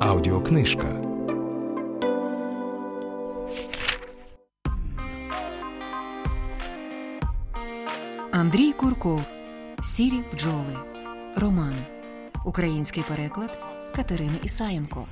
Аудіокнижка. Андрій Курков. Сірі бджоли. Роман. Український переклад Катерини Ісаєнко.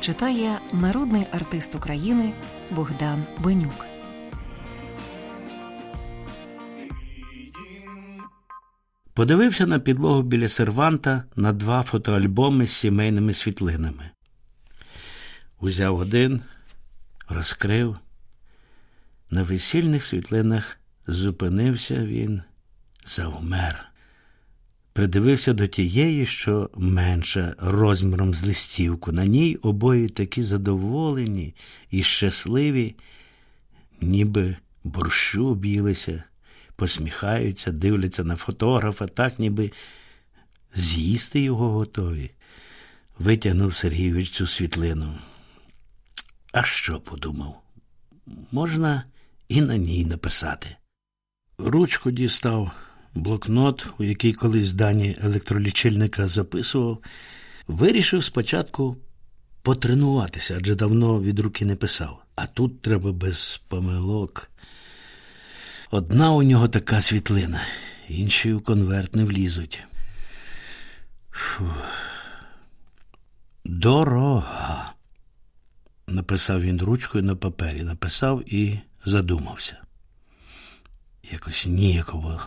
Читає народний артист України Богдан Бенюк. Подивився на підлогу біля серванта на два фотоальбоми з сімейними світлинами. Узяв один, розкрив. На весільних світлинах зупинився він, завмер. Придивився до тієї, що менша розміром з листівку. На ній обоє такі задоволені і щасливі, ніби борщу об'їлися посміхаються, дивляться на фотографа, так ніби з'їсти його готові. Витягнув Сергійович цю світлину. А що подумав? Можна і на ній написати. Ручку дістав блокнот, у який колись дані електролічильника записував, вирішив спочатку потренуватися, адже давно від руки не писав. А тут треба без помилок. Одна у нього така світлина, інші в конверт не влізуть. Фу. Дорога. Написав він ручкою на папері, написав і задумався. Якось ніяково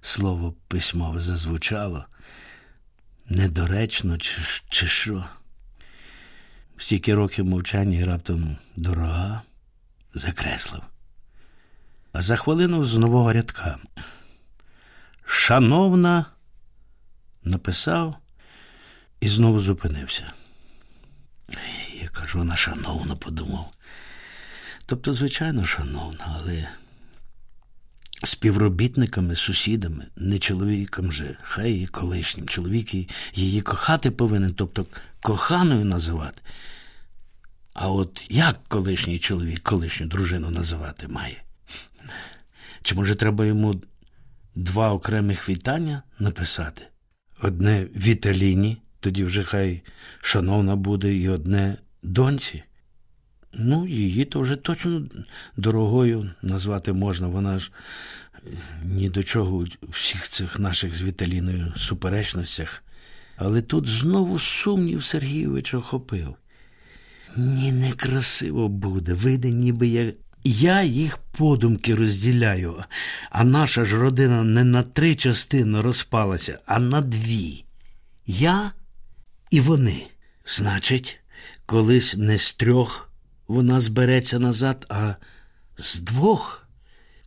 слово письмове зазвучало, недоречно, чи, чи що. Стільки років мовчання і раптом дорога закреслив а за хвилину з нового рядка. Шановна, написав і знову зупинився. Кажу, вона шановна, подумав. Тобто, звичайно, шановна, але співробітниками, сусідами, не чоловіком же, хай і колишнім. Чоловік її кохати повинен, тобто коханою називати. А от як колишній чоловік колишню дружину називати має? Чи може треба йому два окремих вітання написати? Одне Віталіні, тоді вже хай шановна буде, і одне доньці. Ну, її то вже точно дорогою назвати можна. Вона ж е, ні до чого у всіх цих наших з Віталіною суперечностях. Але тут знову сумнів Сергійович охопив. Ні, некрасиво буде, вийде, ніби я я їх подумки розділяю, а наша ж родина не на три частини розпалася, а на дві. Я і вони. Значить, колись не з трьох вона збереться назад, а з двох.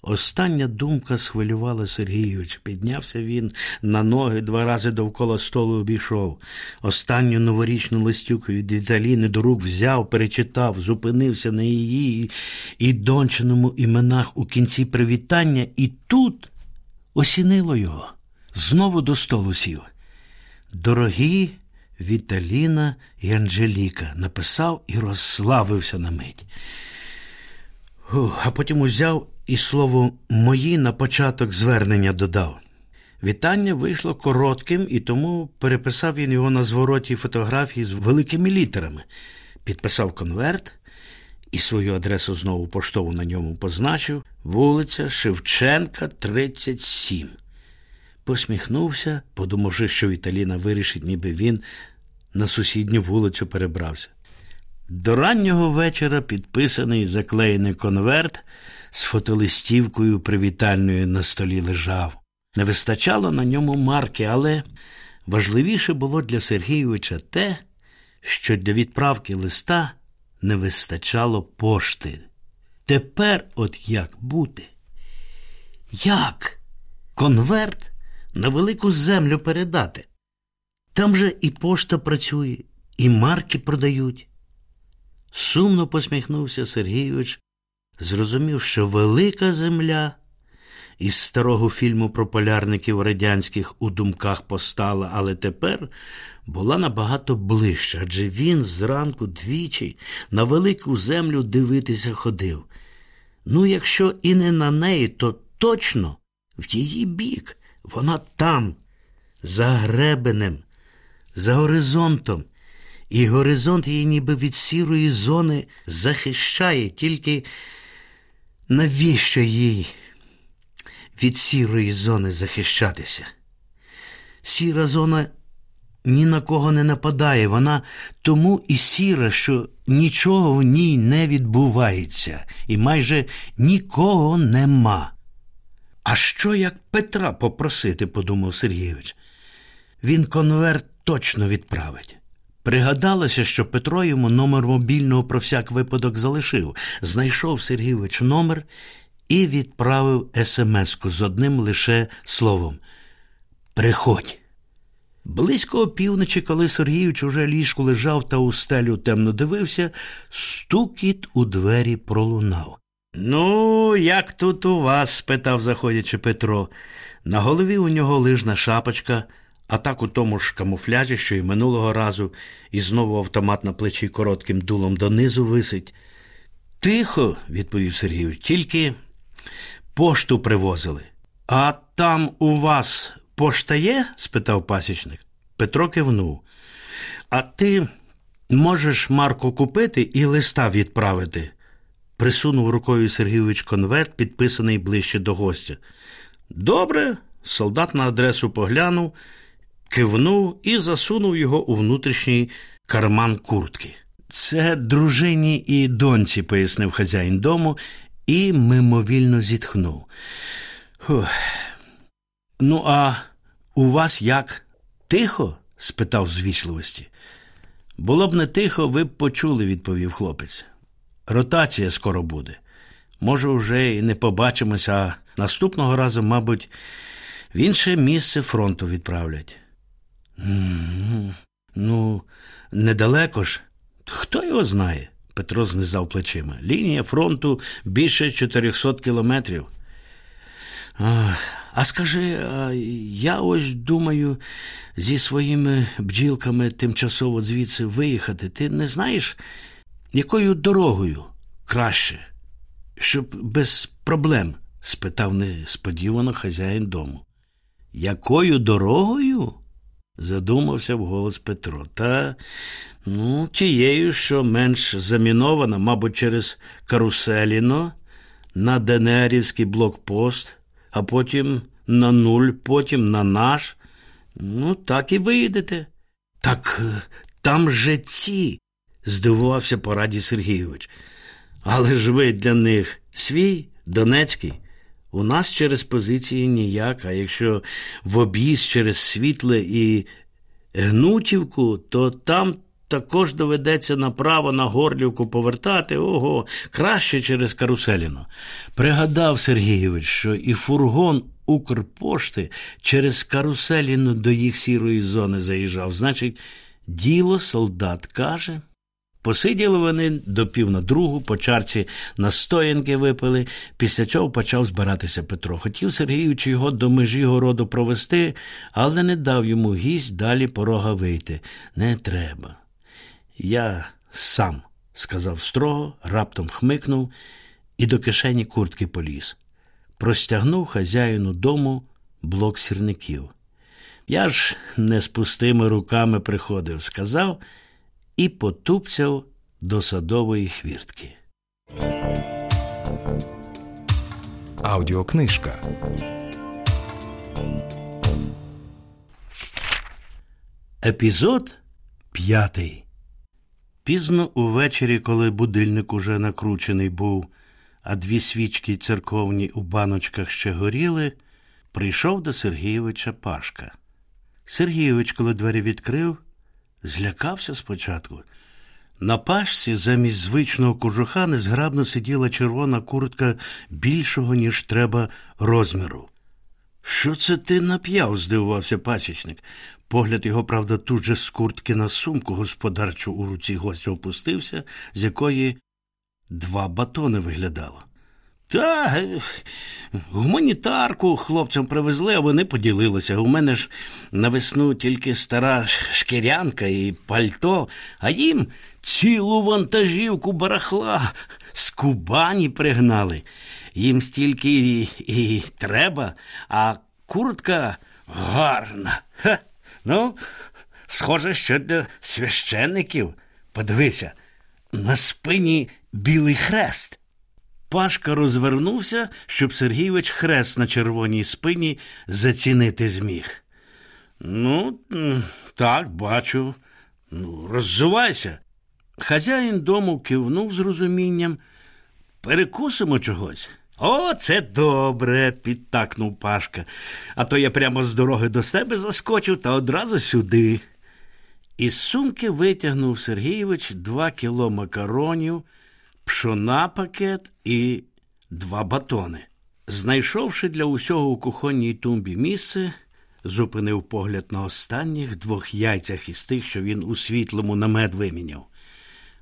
Остання думка схвилювала Сергійович. Піднявся він на ноги, два рази довкола столу обійшов. Останню новорічну листюку від Віталіни до рук взяв, перечитав, зупинився на її і дончиному іменах у кінці привітання, і тут осінило його. Знову до столу сів. Дорогі Віталіна і Анжеліка написав і розслабився на мить. А потім узяв і слово мої на початок звернення додав. Вітання вийшло коротким, і тому переписав він його на звороті фотографії з великими літерами, підписав конверт і свою адресу знову поштову на ньому позначив вулиця Шевченка, 37. Посміхнувся, подумавши, що Віталіна вирішить, ніби він на сусідню вулицю перебрався. До раннього вечора підписаний заклеєний конверт з фотолистівкою привітальною на столі лежав. Не вистачало на ньому марки, але важливіше було для Сергійовича те, що для відправки листа не вистачало пошти. Тепер от як бути? Як? Конверт на велику землю передати? Там же і пошта працює, і марки продають. Сумно посміхнувся Сергійович, зрозумів, що велика земля із старого фільму про полярників радянських у думках постала, але тепер була набагато ближче, адже він зранку двічі на велику землю дивитися ходив. Ну, якщо і не на неї, то точно в її бік. Вона там, за гребенем, за горизонтом, і горизонт її ніби від сірої зони захищає, тільки навіщо їй від сірої зони захищатися? Сіра зона ні на кого не нападає, вона тому і сіра, що нічого в ній не відбувається, і майже нікого нема. А що як Петра попросити, подумав Сергійович. Він конверт точно відправить. Пригадалося, що Петро йому номер мобільного про всяк випадок залишив, знайшов Сергійович номер і відправив смс-ку з одним лише словом Приходь. Близько опівночі, коли Сергійович уже ліжку лежав та у стелю темно дивився, стукіт у двері пролунав. Ну, як тут у вас? спитав, заходячи Петро. На голові у нього лижна шапочка, а так у тому ж камуфляжі, що й минулого разу, і знову автомат на плечі коротким дулом донизу висить. Тихо, відповів Сергійович, тільки пошту привозили. А там у вас пошта є? спитав пасічник. Петро кивнув. А ти можеш Марку купити і листа відправити? Присунув рукою Сергійович конверт, підписаний ближче до гостя. Добре, солдат на адресу поглянув, кивнув і засунув його у внутрішній карман куртки. Це дружині і доньці, пояснив хазяїн дому і мимовільно зітхнув. Фух. Ну, а у вас як? Тихо? спитав з вічливості. Було б не тихо, ви б почули, відповів хлопець. Ротація скоро буде. Може, вже і не побачимося, а наступного разу, мабуть, в інше місце фронту відправлять. Ну, недалеко ж. Хто його знає? Петро знизав плечима. Лінія фронту більше 400 кілометрів. А, скажи, я ось думаю зі своїми бджілками тимчасово звідси виїхати. Ти не знаєш, якою дорогою краще, щоб без проблем? спитав несподівано хазяїн дому. Якою дорогою? задумався вголос Петро. Та ну, тією, що менш замінована, мабуть, через Каруселіно, на Денерівський блокпост, а потім на нуль, потім на наш. Ну, так і виїдете. Так там же ці, здивувався по раді Сергійович. Але ж ви для них свій Донецький. У нас через позиції ніяк, а якщо в об'їзд через світле і Гнутівку, то там також доведеться направо на Горлівку повертати, ого, краще через Каруселіно. Пригадав Сергійович, що і фургон Укрпошти через Каруселіно до їх сірої зони заїжджав. Значить, діло солдат каже. Посиділи вони до пів на другу, по чарці настоянки випили, після чого почав збиратися Петро. Хотів Сергійович його до межі городу провести, але не дав йому гість далі порога вийти. Не треба. Я сам, сказав строго, раптом хмикнув і до кишені куртки поліз. Простягнув хазяїну дому блок сірників. Я ж не з пустими руками приходив, сказав і потупцяв до садової хвіртки. Аудіокнижка. Епізод п'ятий. Пізно увечері, коли будильник уже накручений був, а дві свічки церковні у баночках ще горіли, прийшов до Сергійовича Пашка. Сергійович, коли двері відкрив, Злякався спочатку. На пашці замість звичного кожуха незграбно сиділа червона куртка більшого, ніж треба, розміру. Що це ти нап'яв? здивувався пасічник. Погляд його, правда, тут же з куртки на сумку господарчу у руці гостя опустився, з якої два батони виглядало. Та гуманітарку хлопцям привезли, а вони поділилися. У мене ж на весну тільки стара шкірянка і пальто, а їм цілу вантажівку барахла з Кубані пригнали. Їм стільки і, і треба, а куртка гарна. Ха. Ну, схоже, що для священників. Подивися, на спині білий хрест. Пашка розвернувся, щоб Сергійович хрест на червоній спині зацінити зміг. Ну, так, бачу. Ну, роззувайся. Хазяїн дому кивнув з розумінням. Перекусимо чогось. О, це добре, підтакнув Пашка. А то я прямо з дороги до себе заскочив та одразу сюди. Із сумки витягнув Сергійович два кіло макаронів, пшона пакет і два батони. Знайшовши для усього у кухонній тумбі місце, зупинив погляд на останніх двох яйцях із тих, що він у світлому намет виміняв.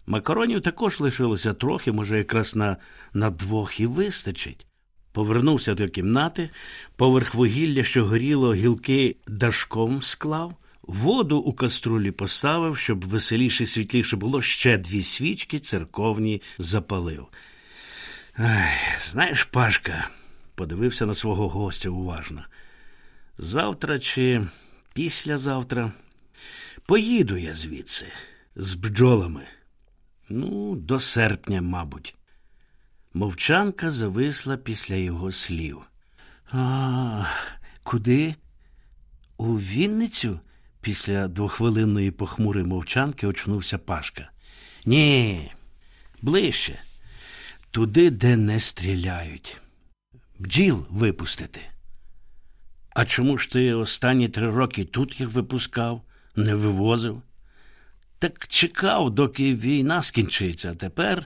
Макаронів також лишилося трохи, може, якраз на, на двох і вистачить. Повернувся до кімнати, поверх вугілля, що горіло, гілки дашком склав, воду у каструлі поставив, щоб веселіше світліше було ще дві свічки церковні запалив. Знаєш, Пашка, подивився на свого гостя уважно. Завтра чи післязавтра поїду я звідси з бджолами. Ну, до серпня, мабуть. Мовчанка зависла після його слів. А, куди? У Вінницю? Після двохвилинної похмурої мовчанки очнувся Пашка. Ні, ближче. Туди, де не стріляють. Бджіл випустити. А чому ж ти останні три роки тут їх випускав, не вивозив? Так чекав, доки війна скінчиться, а тепер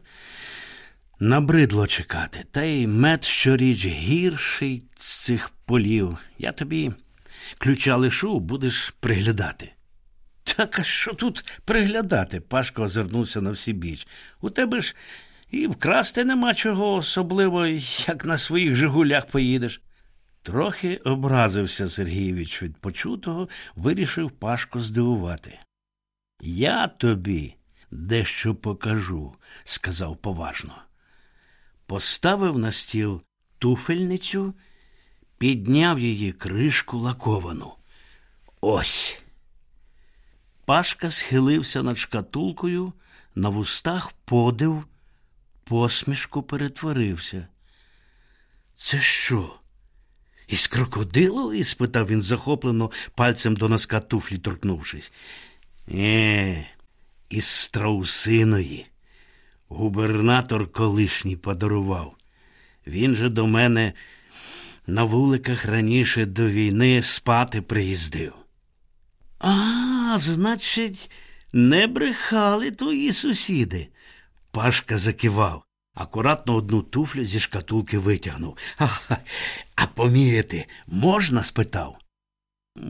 набридло чекати. Та й мед щоріч гірший з цих полів. Я тобі ключа лишу, будеш приглядати. Так а що тут приглядати? Пашко озирнувся на всі біч. У тебе ж і вкрасти нема чого, особливо, як на своїх Жигулях поїдеш. Трохи образився Сергійович від почутого, вирішив Пашко здивувати. Я тобі дещо покажу, сказав поважно. Поставив на стіл туфельницю, підняв її кришку лаковану. Ось. Пашка схилився над шкатулкою, на вустах подив, посмішку перетворився. Це що? Із крокодилової? спитав він захоплено, пальцем до носка туфлі торкнувшись. Е, із страусиної. Губернатор колишній подарував. Він же до мене на вуликах раніше до війни спати приїздив. А, значить, не брехали твої сусіди. Пашка закивав, акуратно одну туфлю зі шкатулки витягнув. А, а поміряти можна? спитав.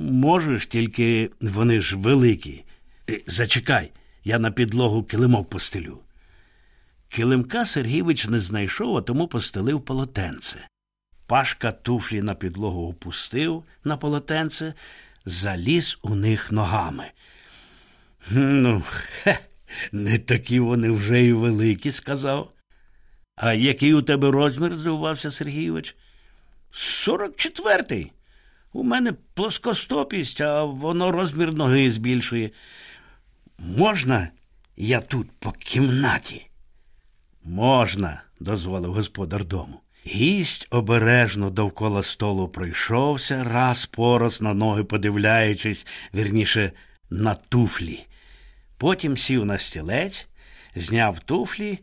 Можеш, тільки вони ж великі. Е, зачекай, я на підлогу килимок постелю. Килимка Сергійович не знайшов, а тому постелив полотенце. Пашка туфлі на підлогу опустив на полотенце, заліз у них ногами. Ну, хе, не такі вони вже й великі, сказав. А який у тебе розмір? здивувався Сергійович. Сорок четвертий. У мене плоскостопість, а воно розмір ноги збільшує. Можна я тут по кімнаті? Можна, дозволив господар дому. Гість обережно довкола столу пройшовся, раз пораз на ноги подивляючись, вірніше, на туфлі. Потім сів на стілець, зняв туфлі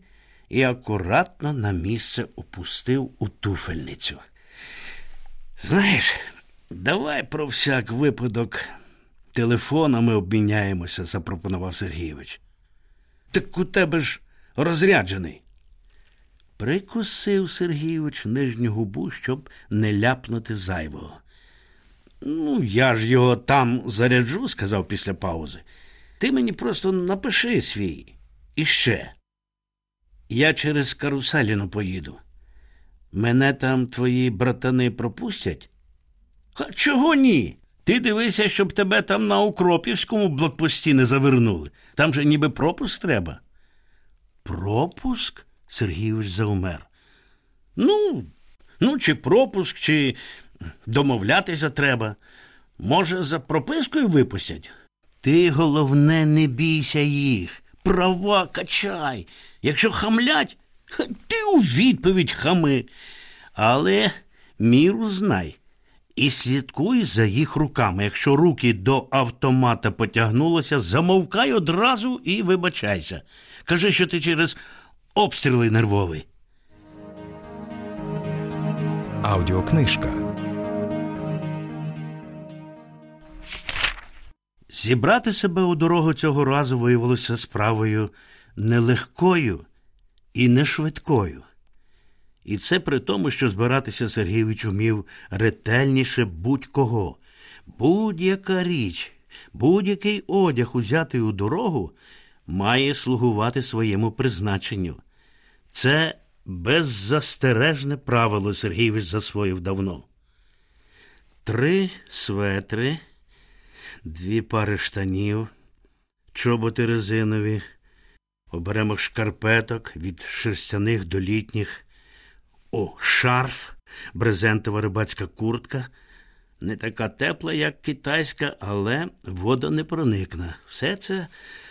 і акуратно на місце опустив у туфельницю. Знаєш, давай про всяк випадок телефонами обміняємося, запропонував Сергійович. Так у тебе ж розряджений. Прикусив Сергійович нижню губу, щоб не ляпнути зайвого. Ну, я ж його там заряджу, сказав після паузи. Ти мені просто напиши свій. І ще. Я через каруселіну поїду. Мене там твої братани пропустять? А чого ні? Ти дивися, щоб тебе там на Укропівському блокпості не завернули. Там же ніби пропуск треба. Пропуск? Сергійович заумер. Ну, ну, чи пропуск, чи домовлятися треба. Може, за пропискою випустять? Ти, головне, не бійся їх. Права качай. Якщо хамлять, ти у відповідь хами. Але міру знай. І слідкуй за їх руками. Якщо руки до автомата потягнулося, замовкай одразу і вибачайся. Кажи, що ти через обстріли нервовий. Аудіокнижка. Зібрати себе у дорогу цього разу виявилося справою нелегкою і не швидкою. І це при тому, що збиратися Сергійович умів ретельніше будь-кого. Будь-яка річ, будь-який одяг, узятий у дорогу, має слугувати своєму призначенню. Це беззастережне правило Сергійович засвоїв давно. Три светри, дві пари штанів, чоботи резинові, оберемок шкарпеток від шерстяних до літніх. О, шарф, брезентова рибацька куртка. Не така тепла, як китайська, але водонепроникна. Все це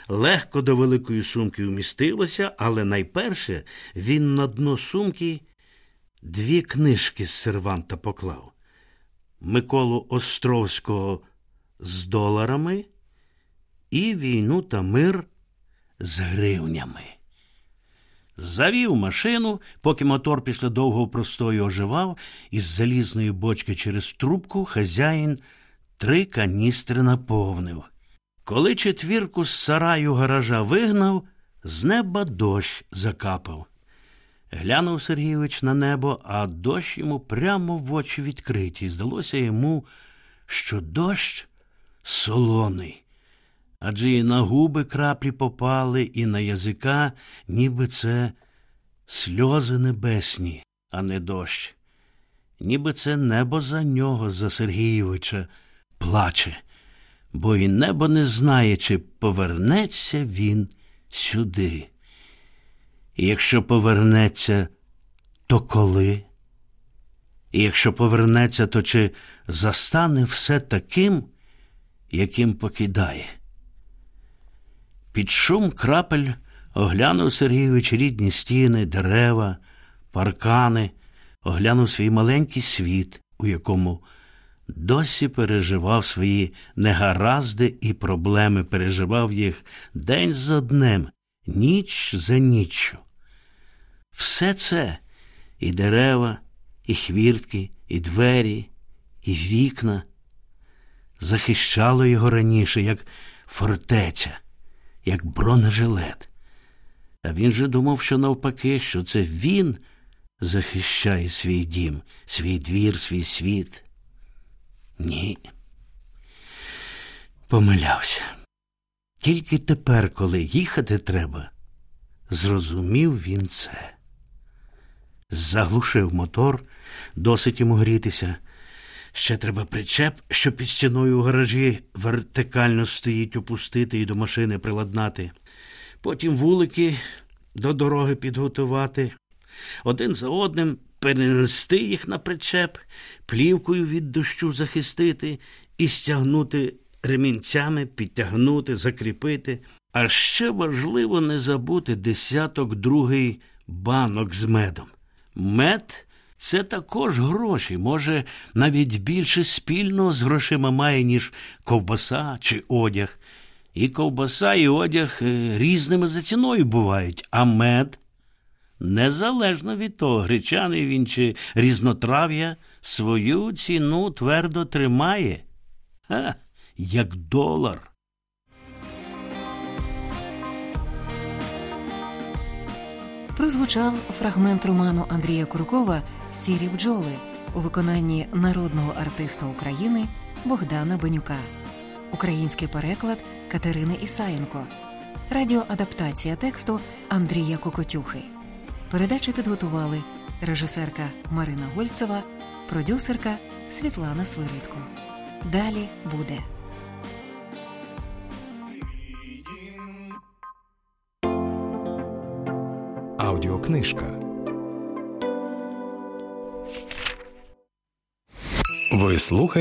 легко до великої сумки вмістилося, але найперше він на дно сумки дві книжки з серванта поклав. Миколу Островського з доларами і війну та мир з гривнями. Завів машину, поки мотор після довгого простою оживав, із залізної бочки через трубку хазяїн три каністри наповнив. Коли четвірку з сараю гаража вигнав, з неба дощ закапав. Глянув Сергійович на небо, а дощ йому прямо в очі відкриті. Здалося йому, що дощ солоний. Адже і на губи краплі попали, і на язика, ніби це сльози небесні, а не дощ. Ніби це небо за нього, за Сергійовича, плаче, бо і небо не знає, чи повернеться він сюди. І якщо повернеться, то коли? І якщо повернеться, то чи застане все таким, яким покидає? Під шум крапель оглянув Сергійович рідні стіни, дерева, паркани, оглянув свій маленький світ, у якому досі переживав свої негаразди і проблеми, переживав їх день за днем, ніч за ніччю. Все це і дерева, і хвіртки, і двері, і вікна захищало його раніше, як фортеця як бронежилет. А він же думав, що навпаки, що це він захищає свій дім, свій двір, свій світ. Ні. Помилявся. Тільки тепер, коли їхати треба, зрозумів він це. Заглушив мотор, досить йому грітися. Ще треба причеп, що під стіною у гаражі вертикально стоїть, опустити і до машини приладнати. Потім вулики до дороги підготувати, один за одним перенести їх на причеп, плівкою від дощу захистити і стягнути ремінцями, підтягнути, закріпити. А ще важливо не забути десяток другий банок з медом. Мед це також гроші, може, навіть більше спільного з грошима має, ніж ковбаса чи одяг. І ковбаса, і одяг е, різними за ціною бувають, а мед, незалежно від того, гречаний він чи різнотрав'я, свою ціну твердо тримає, Ха, як долар. Прозвучав фрагмент роману Андрія Куркова Сірі бджоли у виконанні народного артиста України Богдана Бенюка, український переклад Катерини Ісаєнко, радіоадаптація тексту Андрія Кокотюхи. Передачу підготували режисерка Марина Гольцева, продюсерка Світлана Свиридко. Далі буде. Аудіокнижка. Ви слухаєте